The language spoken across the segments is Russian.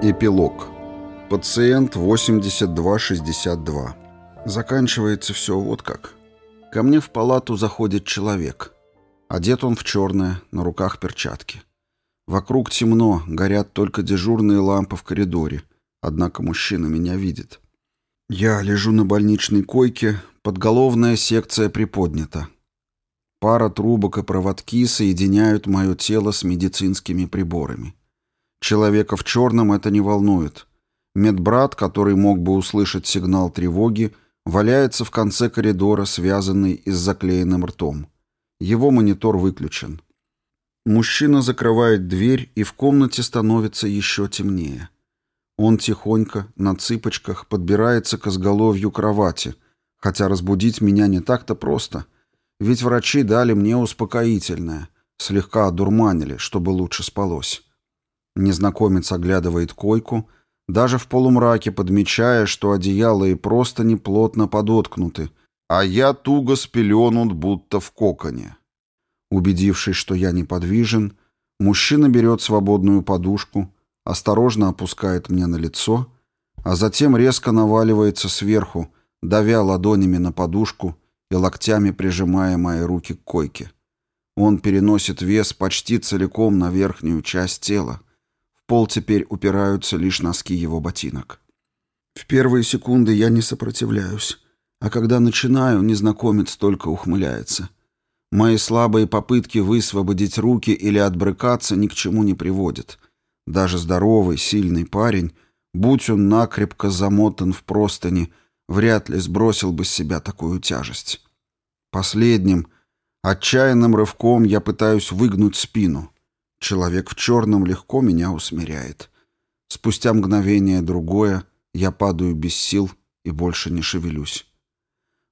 Эпилог. Пациент 8262. Заканчивается все вот как. Ко мне в палату заходит человек. Одет он в черное, на руках перчатки. Вокруг темно, горят только дежурные лампы в коридоре. Однако мужчина меня видит. Я лежу на больничной койке, подголовная секция приподнята. Пара трубок и проводки соединяют мое тело с медицинскими приборами. Человека в черном это не волнует. Медбрат, который мог бы услышать сигнал тревоги, валяется в конце коридора, связанный и с заклеенным ртом. Его монитор выключен. Мужчина закрывает дверь, и в комнате становится еще темнее. Он тихонько, на цыпочках, подбирается к изголовью кровати, хотя разбудить меня не так-то просто, ведь врачи дали мне успокоительное, слегка одурманили, чтобы лучше спалось. Незнакомец оглядывает койку, даже в полумраке подмечая, что одеяло и просто неплотно подоткнуты, а я туго спеленут, будто в коконе. Убедившись, что я неподвижен, мужчина берет свободную подушку, осторожно опускает мне на лицо, а затем резко наваливается сверху, давя ладонями на подушку и локтями прижимая мои руки к койке. Он переносит вес почти целиком на верхнюю часть тела, пол теперь упираются лишь носки его ботинок. В первые секунды я не сопротивляюсь, а когда начинаю, незнакомец только ухмыляется. Мои слабые попытки высвободить руки или отбрыкаться ни к чему не приводят. Даже здоровый, сильный парень, будь он накрепко замотан в простыни, вряд ли сбросил бы с себя такую тяжесть. Последним, отчаянным рывком я пытаюсь выгнуть спину. Человек в черном легко меня усмиряет. Спустя мгновение другое я падаю без сил и больше не шевелюсь.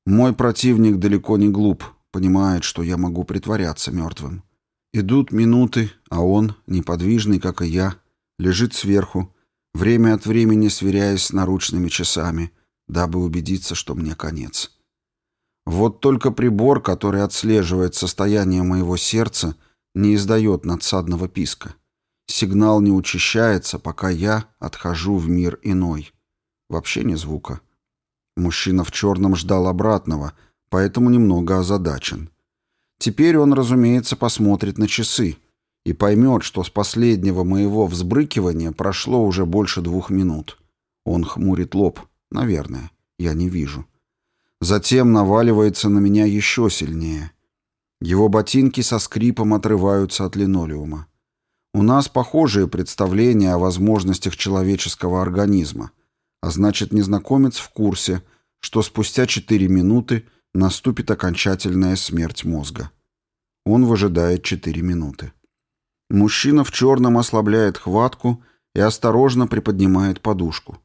Мой противник далеко не глуп, понимает, что я могу притворяться мертвым. Идут минуты, а он, неподвижный, как и я, лежит сверху, время от времени сверяясь с наручными часами, дабы убедиться, что мне конец. Вот только прибор, который отслеживает состояние моего сердца, не издает надсадного писка. Сигнал не учащается, пока я отхожу в мир иной. Вообще ни звука. Мужчина в черном ждал обратного, поэтому немного озадачен. Теперь он, разумеется, посмотрит на часы и поймет, что с последнего моего взбрыкивания прошло уже больше двух минут. Он хмурит лоб. Наверное. Я не вижу. Затем наваливается на меня еще сильнее. Его ботинки со скрипом отрываются от линолеума. У нас похожие представления о возможностях человеческого организма, а значит, незнакомец в курсе, что спустя 4 минуты наступит окончательная смерть мозга. Он выжидает 4 минуты. Мужчина в черном ослабляет хватку и осторожно приподнимает подушку.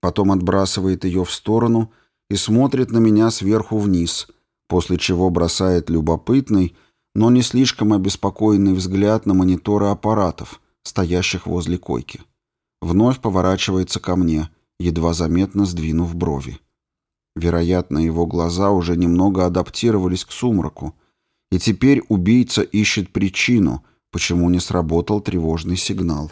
Потом отбрасывает ее в сторону и смотрит на меня сверху вниз – после чего бросает любопытный, но не слишком обеспокоенный взгляд на мониторы аппаратов, стоящих возле койки. Вновь поворачивается ко мне, едва заметно сдвинув брови. Вероятно, его глаза уже немного адаптировались к сумраку, и теперь убийца ищет причину, почему не сработал тревожный сигнал.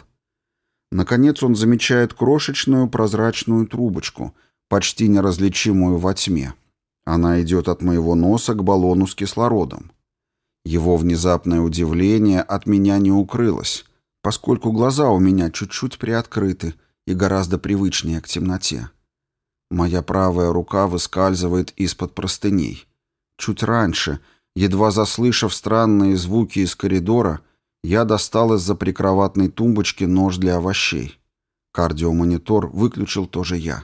Наконец он замечает крошечную прозрачную трубочку, почти неразличимую во тьме. Она идет от моего носа к баллону с кислородом. Его внезапное удивление от меня не укрылось, поскольку глаза у меня чуть-чуть приоткрыты и гораздо привычнее к темноте. Моя правая рука выскальзывает из-под простыней. Чуть раньше, едва заслышав странные звуки из коридора, я достал из-за прикроватной тумбочки нож для овощей. Кардиомонитор выключил тоже я.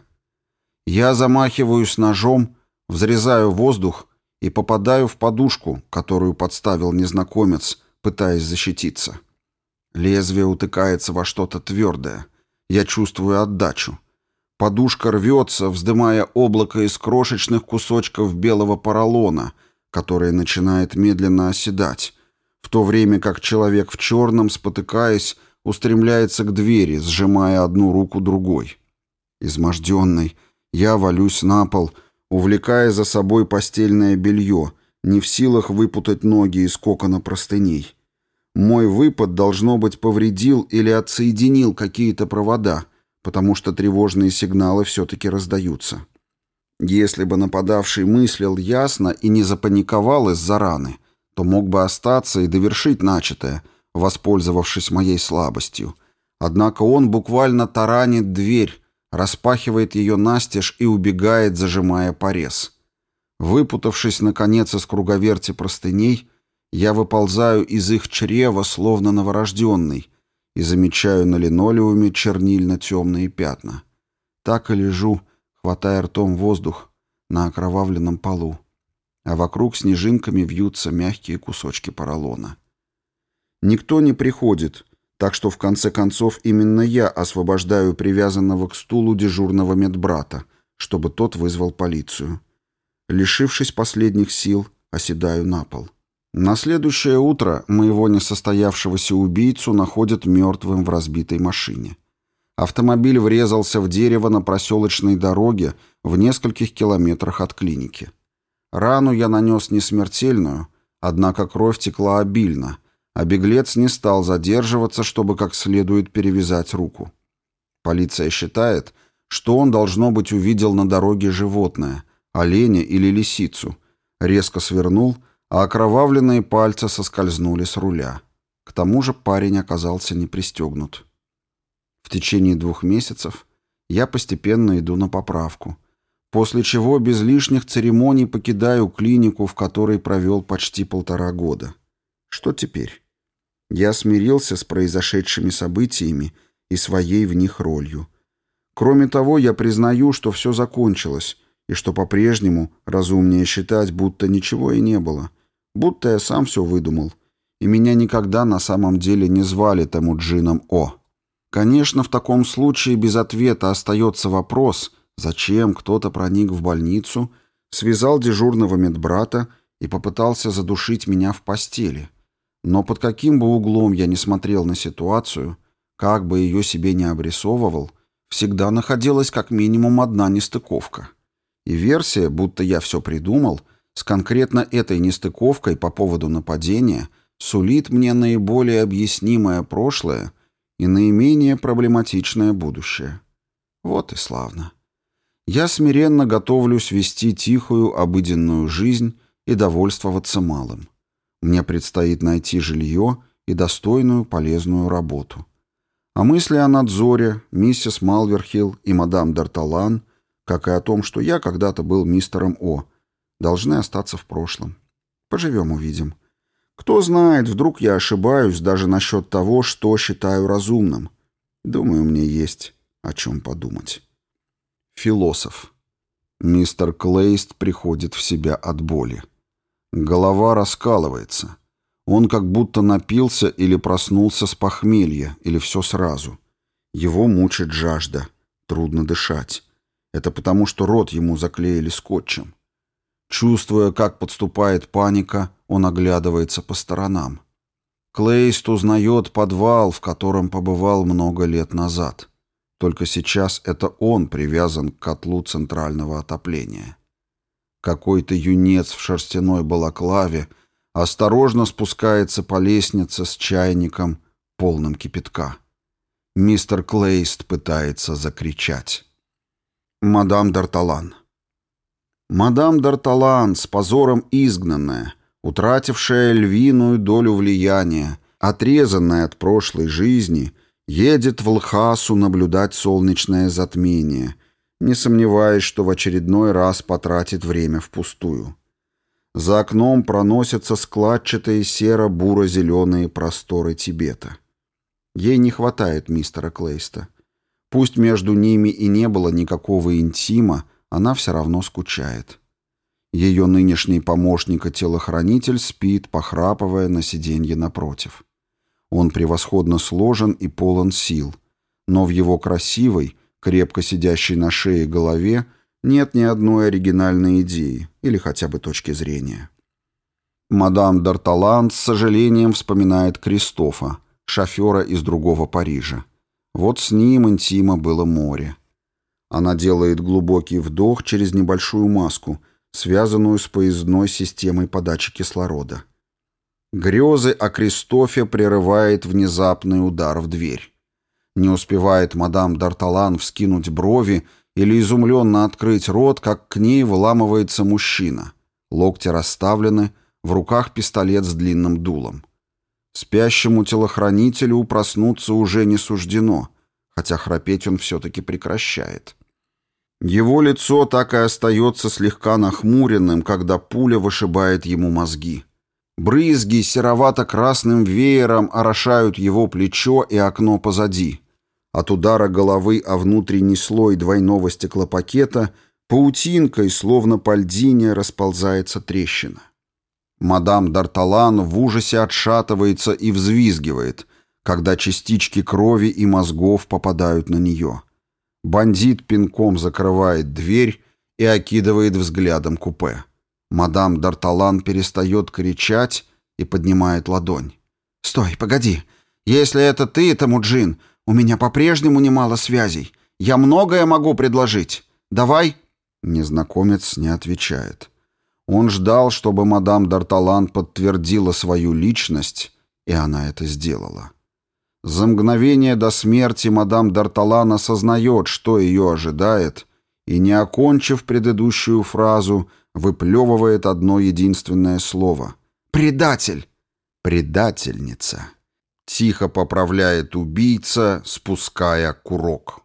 Я замахиваюсь ножом, Взрезаю воздух и попадаю в подушку, которую подставил незнакомец, пытаясь защититься. Лезвие утыкается во что-то твердое. Я чувствую отдачу. Подушка рвется, вздымая облако из крошечных кусочков белого поролона, которое начинает медленно оседать, в то время как человек в черном, спотыкаясь, устремляется к двери, сжимая одну руку другой. Изможденный, я валюсь на пол — увлекая за собой постельное белье, не в силах выпутать ноги из кокона простыней. Мой выпад, должно быть, повредил или отсоединил какие-то провода, потому что тревожные сигналы все-таки раздаются. Если бы нападавший мыслил ясно и не запаниковал из-за раны, то мог бы остаться и довершить начатое, воспользовавшись моей слабостью. Однако он буквально таранит дверь, распахивает ее настежь и убегает, зажимая порез. Выпутавшись, наконец, из круговерти простыней, я выползаю из их чрева, словно новорожденный, и замечаю на линолеуме чернильно-темные пятна. Так и лежу, хватая ртом воздух на окровавленном полу, а вокруг снежинками вьются мягкие кусочки поролона. Никто не приходит, так что в конце концов именно я освобождаю привязанного к стулу дежурного медбрата, чтобы тот вызвал полицию. Лишившись последних сил, оседаю на пол. На следующее утро моего несостоявшегося убийцу находят мертвым в разбитой машине. Автомобиль врезался в дерево на проселочной дороге в нескольких километрах от клиники. Рану я нанес не смертельную, однако кровь текла обильно, а беглец не стал задерживаться, чтобы как следует перевязать руку. Полиция считает, что он, должно быть, увидел на дороге животное, оленя или лисицу, резко свернул — а окровавленные пальцы соскользнули с руля. К тому же парень оказался не пристегнут. В течение двух месяцев я постепенно иду на поправку, после чего без лишних церемоний покидаю клинику, в которой провел почти полтора года. Что теперь? Я смирился с произошедшими событиями и своей в них ролью. Кроме того, я признаю, что все закончилось, и что по-прежнему разумнее считать, будто ничего и не было, будто я сам все выдумал, и меня никогда на самом деле не звали тому джином О. Конечно, в таком случае без ответа остается вопрос, зачем кто-то проник в больницу, связал дежурного медбрата и попытался задушить меня в постели. Но под каким бы углом я ни смотрел на ситуацию, как бы ее себе не обрисовывал, всегда находилась как минимум одна нестыковка. И версия, будто я все придумал, с конкретно этой нестыковкой по поводу нападения сулит мне наиболее объяснимое прошлое и наименее проблематичное будущее. Вот и славно. Я смиренно готовлюсь вести тихую, обыденную жизнь и довольствоваться малым. Мне предстоит найти жилье и достойную, полезную работу. А мысли о надзоре, миссис Малверхилл и мадам Д'Арталан — как и о том, что я когда-то был мистером О, должны остаться в прошлом. Поживем, увидим. Кто знает, вдруг я ошибаюсь даже насчет того, что считаю разумным. Думаю, мне есть о чем подумать. Философ. Мистер Клейст приходит в себя от боли. Голова раскалывается. Он как будто напился или проснулся с похмелья, или все сразу. Его мучит жажда. Трудно дышать. Это потому, что рот ему заклеили скотчем. Чувствуя, как подступает паника, он оглядывается по сторонам. Клейст узнает подвал, в котором побывал много лет назад. Только сейчас это он привязан к котлу центрального отопления. Какой-то юнец в шерстяной балаклаве осторожно спускается по лестнице с чайником, полным кипятка. Мистер Клейст пытается закричать. Мадам Д'Арталан. Мадам Д'Арталан, с позором изгнанная, утратившая львиную долю влияния, отрезанная от прошлой жизни, едет в Лхасу наблюдать солнечное затмение, не сомневаясь, что в очередной раз потратит время впустую. За окном проносятся складчатые серо-буро-зеленые просторы Тибета. Ей не хватает мистера Клейста. Пусть между ними и не было никакого интима, она все равно скучает. Ее нынешний помощник и телохранитель спит, похрапывая на сиденье напротив. Он превосходно сложен и полон сил, но в его красивой, крепко сидящей на шее голове нет ни одной оригинальной идеи или хотя бы точки зрения. Мадам Д'Арталан с сожалением вспоминает Кристофа, шофера из другого Парижа. Вот с ним интима было море. Она делает глубокий вдох через небольшую маску, связанную с поездной системой подачи кислорода. Грезы о Кристофе прерывает внезапный удар в дверь. Не успевает мадам Д'Арталан вскинуть брови или изумленно открыть рот, как к ней выламывается мужчина. Локти расставлены, в руках пистолет с длинным дулом. Спящему телохранителю проснуться уже не суждено, хотя храпеть он все-таки прекращает. Его лицо так и остается слегка нахмуренным, когда пуля вышибает ему мозги. Брызги серовато-красным веером орошают его плечо и окно позади. От удара головы о внутренний слой двойного стеклопакета паутинкой, словно по льдине, расползается трещина. Мадам Д'Арталан в ужасе отшатывается и взвизгивает, когда частички крови и мозгов попадают на нее. Бандит пинком закрывает дверь и окидывает взглядом купе. Мадам Д'Арталан перестает кричать и поднимает ладонь. «Стой, погоди. Если это ты, Тамуджин, у меня по-прежнему немало связей. Я многое могу предложить. Давай...» Незнакомец не отвечает. Он ждал, чтобы мадам Д'Арталан подтвердила свою личность, и она это сделала. За мгновение до смерти мадам Д'Арталан осознает, что ее ожидает, и, не окончив предыдущую фразу, выплевывает одно единственное слово. «Предатель!» «Предательница!» Тихо поправляет убийца, спуская курок.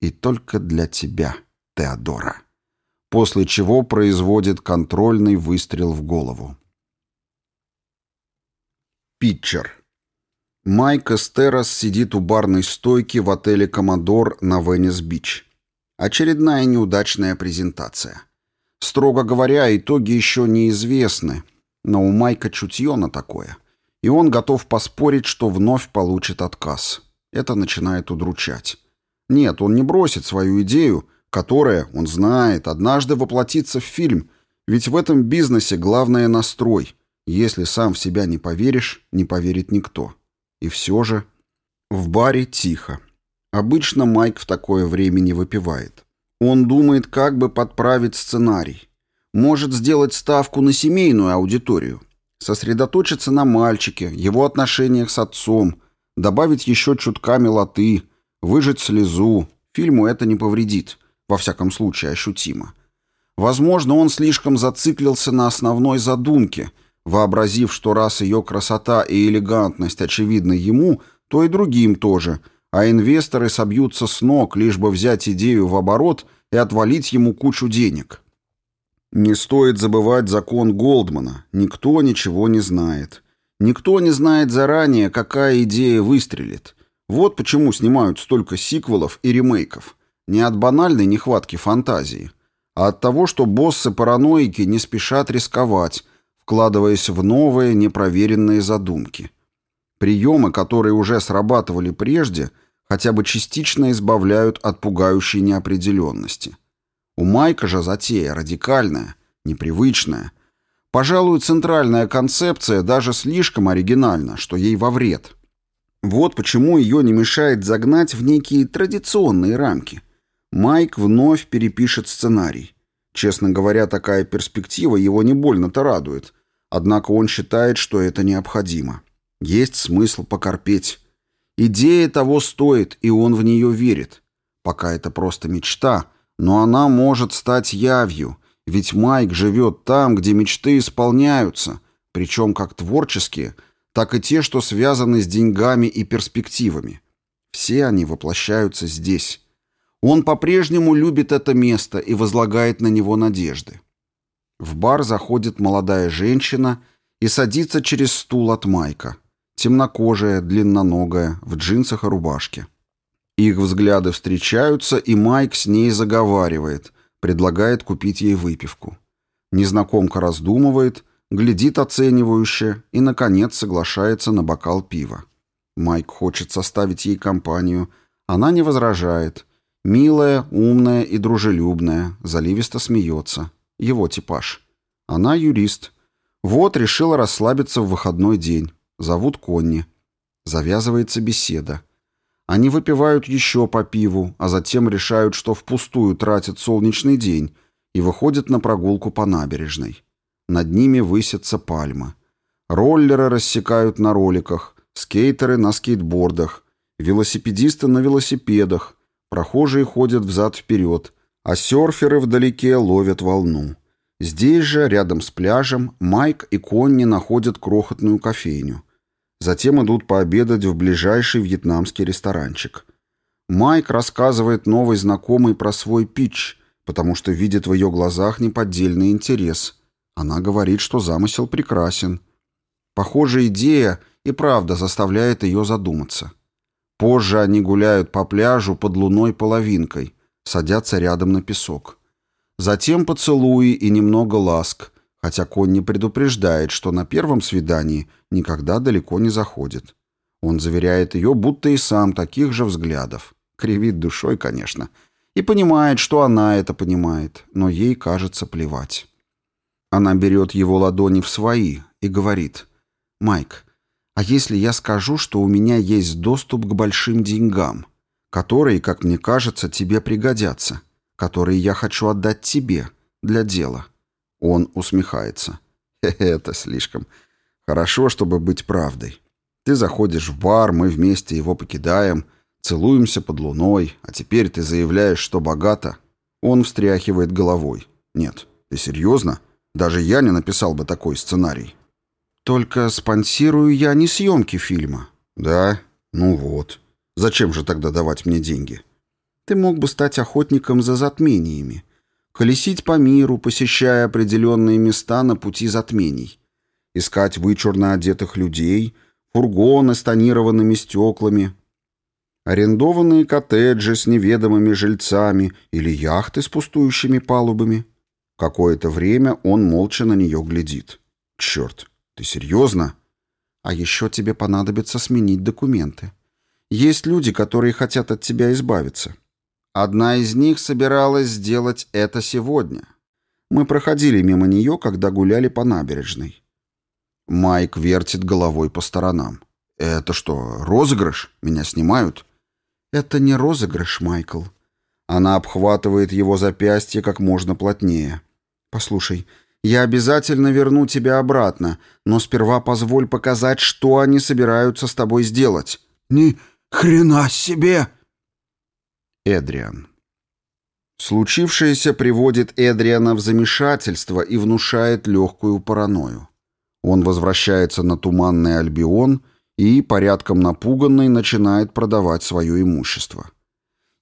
И только для тебя, Теодора. После чего производит контрольный выстрел в голову. Питчер. Майк Эстерос сидит у барной стойки в отеле «Коммодор» на Венес-Бич. Очередная неудачная презентация. Строго говоря, итоги еще неизвестны, но у Майка чутье на такое и он готов поспорить, что вновь получит отказ. Это начинает удручать. Нет, он не бросит свою идею, которая, он знает, однажды воплотится в фильм, ведь в этом бизнесе главное настрой. Если сам в себя не поверишь, не поверит никто. И все же... В баре тихо. Обычно Майк в такое время не выпивает. Он думает, как бы подправить сценарий. Может сделать ставку на семейную аудиторию сосредоточиться на мальчике, его отношениях с отцом, добавить еще чутка милоты, выжать слезу. Фильму это не повредит, во всяком случае ощутимо. Возможно, он слишком зациклился на основной задумке, вообразив, что раз ее красота и элегантность очевидны ему, то и другим тоже, а инвесторы собьются с ног, лишь бы взять идею в оборот и отвалить ему кучу денег. Не стоит забывать закон Голдмана. Никто ничего не знает. Никто не знает заранее, какая идея выстрелит. Вот почему снимают столько сиквелов и ремейков. Не от банальной нехватки фантазии, а от того, что боссы-параноики не спешат рисковать, вкладываясь в новые непроверенные задумки. Приемы, которые уже срабатывали прежде, хотя бы частично избавляют от пугающей неопределенности. У Майка же затея радикальная, непривычная. Пожалуй, центральная концепция даже слишком оригинальна, что ей во вред. Вот почему ее не мешает загнать в некие традиционные рамки. Майк вновь перепишет сценарий. Честно говоря, такая перспектива его не больно-то радует. Однако он считает, что это необходимо. Есть смысл покорпеть. Идея того стоит, и он в нее верит. Пока это просто мечта, но она может стать явью, ведь Майк живет там, где мечты исполняются, причем как творческие, так и те, что связаны с деньгами и перспективами. Все они воплощаются здесь. Он по-прежнему любит это место и возлагает на него надежды. В бар заходит молодая женщина и садится через стул от Майка. Темнокожая, длинноногая, в джинсах и рубашке. Их взгляды встречаются, и Майк с ней заговаривает, предлагает купить ей выпивку. Незнакомка раздумывает, глядит оценивающе и, наконец, соглашается на бокал пива. Майк хочет составить ей компанию. Она не возражает. Милая, умная и дружелюбная, заливисто смеется. Его типаж. Она юрист. Вот решила расслабиться в выходной день. Зовут Конни. Завязывается беседа. Они выпивают еще по пиву, а затем решают, что впустую тратят солнечный день, и выходят на прогулку по набережной. Над ними высятся пальмы. Роллеры рассекают на роликах, скейтеры на скейтбордах, велосипедисты на велосипедах, прохожие ходят взад-вперед, а серферы вдалеке ловят волну. Здесь же, рядом с пляжем, Майк и Конни находят крохотную кофейню. Затем идут пообедать в ближайший вьетнамский ресторанчик. Майк рассказывает новой знакомой про свой пич, потому что видит в ее глазах неподдельный интерес. Она говорит, что замысел прекрасен. Похоже, идея и правда заставляет ее задуматься. Позже они гуляют по пляжу под луной половинкой, садятся рядом на песок. Затем поцелуи и немного ласк, хотя Конни предупреждает, что на первом свидании никогда далеко не заходит. Он заверяет ее, будто и сам таких же взглядов. Кривит душой, конечно. И понимает, что она это понимает, но ей кажется плевать. Она берет его ладони в свои и говорит, «Майк, а если я скажу, что у меня есть доступ к большим деньгам, которые, как мне кажется, тебе пригодятся?» которые я хочу отдать тебе для дела». Он усмехается. «Это слишком. Хорошо, чтобы быть правдой. Ты заходишь в бар, мы вместе его покидаем, целуемся под луной, а теперь ты заявляешь, что богато». Он встряхивает головой. «Нет, ты серьезно? Даже я не написал бы такой сценарий». «Только спонсирую я не съемки фильма». «Да? Ну вот. Зачем же тогда давать мне деньги?» Ты мог бы стать охотником за затмениями, колесить по миру, посещая определенные места на пути затмений, искать вычурно одетых людей, фургоны с тонированными стеклами, арендованные коттеджи с неведомыми жильцами или яхты с пустующими палубами. Какое-то время он молча на нее глядит. «Черт, ты серьезно?» «А еще тебе понадобится сменить документы. Есть люди, которые хотят от тебя избавиться. Одна из них собиралась сделать это сегодня. Мы проходили мимо нее, когда гуляли по набережной. Майк вертит головой по сторонам. «Это что, розыгрыш? Меня снимают?» «Это не розыгрыш, Майкл». Она обхватывает его запястье как можно плотнее. «Послушай, я обязательно верну тебя обратно, но сперва позволь показать, что они собираются с тобой сделать». «Ни хрена себе!» Эдриан. Случившееся приводит Эдриана в замешательство и внушает легкую паранойю. Он возвращается на Туманный Альбион и, порядком напуганный, начинает продавать свое имущество.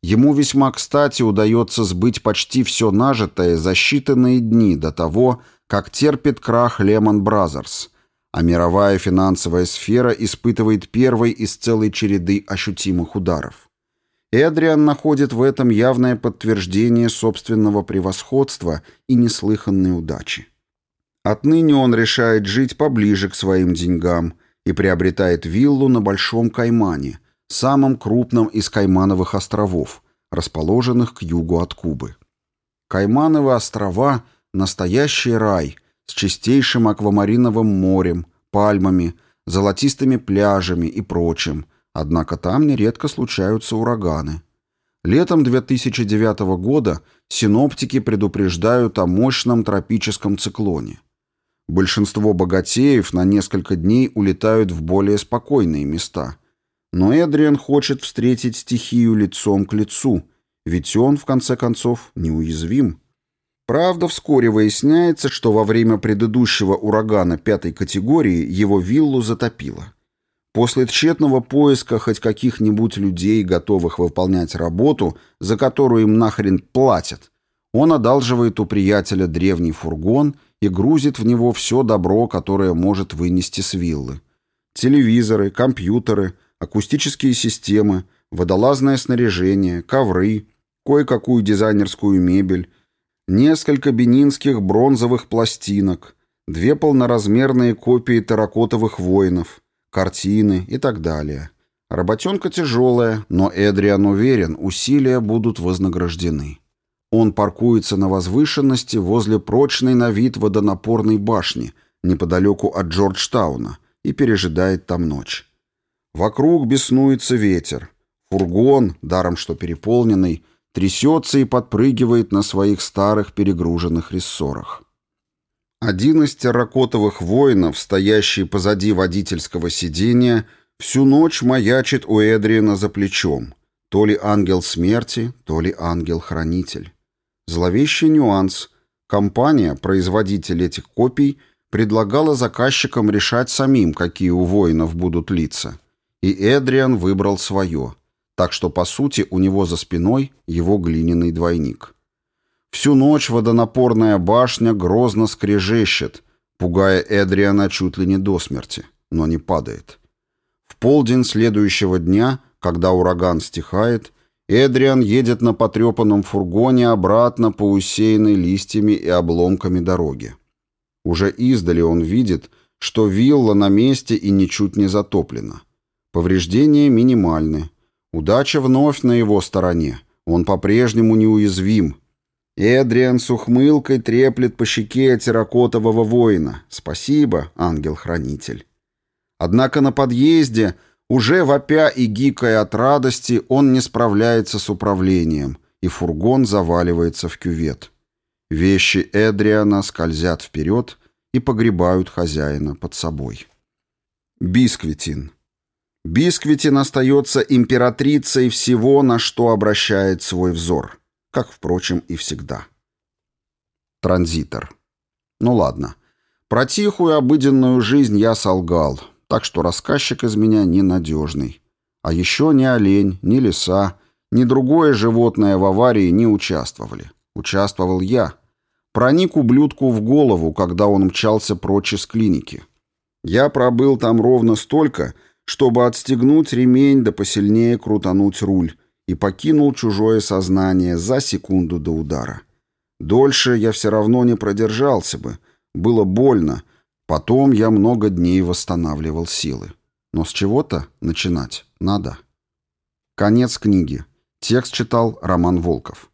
Ему весьма кстати удается сбыть почти все нажитое за считанные дни до того, как терпит крах Lehman Brothers, а мировая финансовая сфера испытывает первый из целой череды ощутимых ударов. Эдриан находит в этом явное подтверждение собственного превосходства и неслыханной удачи. Отныне он решает жить поближе к своим деньгам и приобретает виллу на Большом Каймане, самом крупном из Каймановых островов, расположенных к югу от Кубы. Каймановы острова – настоящий рай с чистейшим аквамариновым морем, пальмами, золотистыми пляжами и прочим – Однако там нередко случаются ураганы. Летом 2009 года синоптики предупреждают о мощном тропическом циклоне. Большинство богатеев на несколько дней улетают в более спокойные места. Но Эдриан хочет встретить стихию лицом к лицу, ведь он, в конце концов, неуязвим. Правда, вскоре выясняется, что во время предыдущего урагана пятой категории его виллу затопило. После тщетного поиска хоть каких-нибудь людей, готовых выполнять работу, за которую им нахрен платят, он одалживает у приятеля древний фургон и грузит в него все добро, которое может вынести с виллы. Телевизоры, компьютеры, акустические системы, водолазное снаряжение, ковры, кое-какую дизайнерскую мебель, несколько бенинских бронзовых пластинок, две полноразмерные копии терракотовых воинов, картины и так далее. Работенка тяжелая, но Эдриан уверен, усилия будут вознаграждены. Он паркуется на возвышенности возле прочной на вид водонапорной башни, неподалеку от Джорджтауна, и пережидает там ночь. Вокруг беснуется ветер. Фургон, даром что переполненный, трясется и подпрыгивает на своих старых перегруженных рессорах. Один из терракотовых воинов, стоящий позади водительского сидения, Всю ночь маячит у Эдриана за плечом. То ли ангел смерти, то ли ангел-хранитель. Зловещий нюанс. Компания, производитель этих копий, предлагала заказчикам решать самим, какие у воинов будут лица. И Эдриан выбрал свое. Так что, по сути, у него за спиной его глиняный двойник. Всю ночь водонапорная башня грозно скрежещет, пугая Эдриана чуть ли не до смерти, но не падает. В полдень следующего дня, когда ураган стихает, Эдриан едет на потрепанном фургоне обратно по усеянной листьями и обломками дороге. Уже издали он видит, что вилла на месте и ничуть не затоплена. Повреждения минимальны. Удача вновь на его стороне. Он по-прежнему неуязвим, Эдриан с ухмылкой треплет по щеке терракотового воина. Спасибо, ангел-хранитель. Однако на подъезде, уже вопя и гикая от радости, он не справляется с управлением, и фургон заваливается в кювет. Вещи Эдриана скользят вперед и погребают хозяина под собой. Бисквитин. Бисквитин остается императрицей всего, на что обращает свой взор как, впрочем, и всегда. Транзитор. Ну ладно. Про тихую обыденную жизнь я солгал, так что рассказчик из меня ненадежный. А еще ни олень, ни лиса, ни другое животное в аварии не участвовали. Участвовал я. Проник ублюдку в голову, когда он мчался прочь из клиники. Я пробыл там ровно столько, чтобы отстегнуть ремень да посильнее крутануть руль, и покинул чужое сознание за секунду до удара. Дольше я все равно не продержался бы. Было больно. Потом я много дней восстанавливал силы. Но с чего-то начинать надо. Конец книги. Текст читал Роман Волков.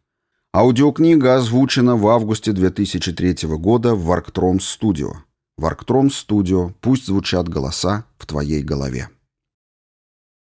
Аудиокнига озвучена в августе 2003 года в Варктромс Студио. Варктромс Студио. Пусть звучат голоса в твоей голове.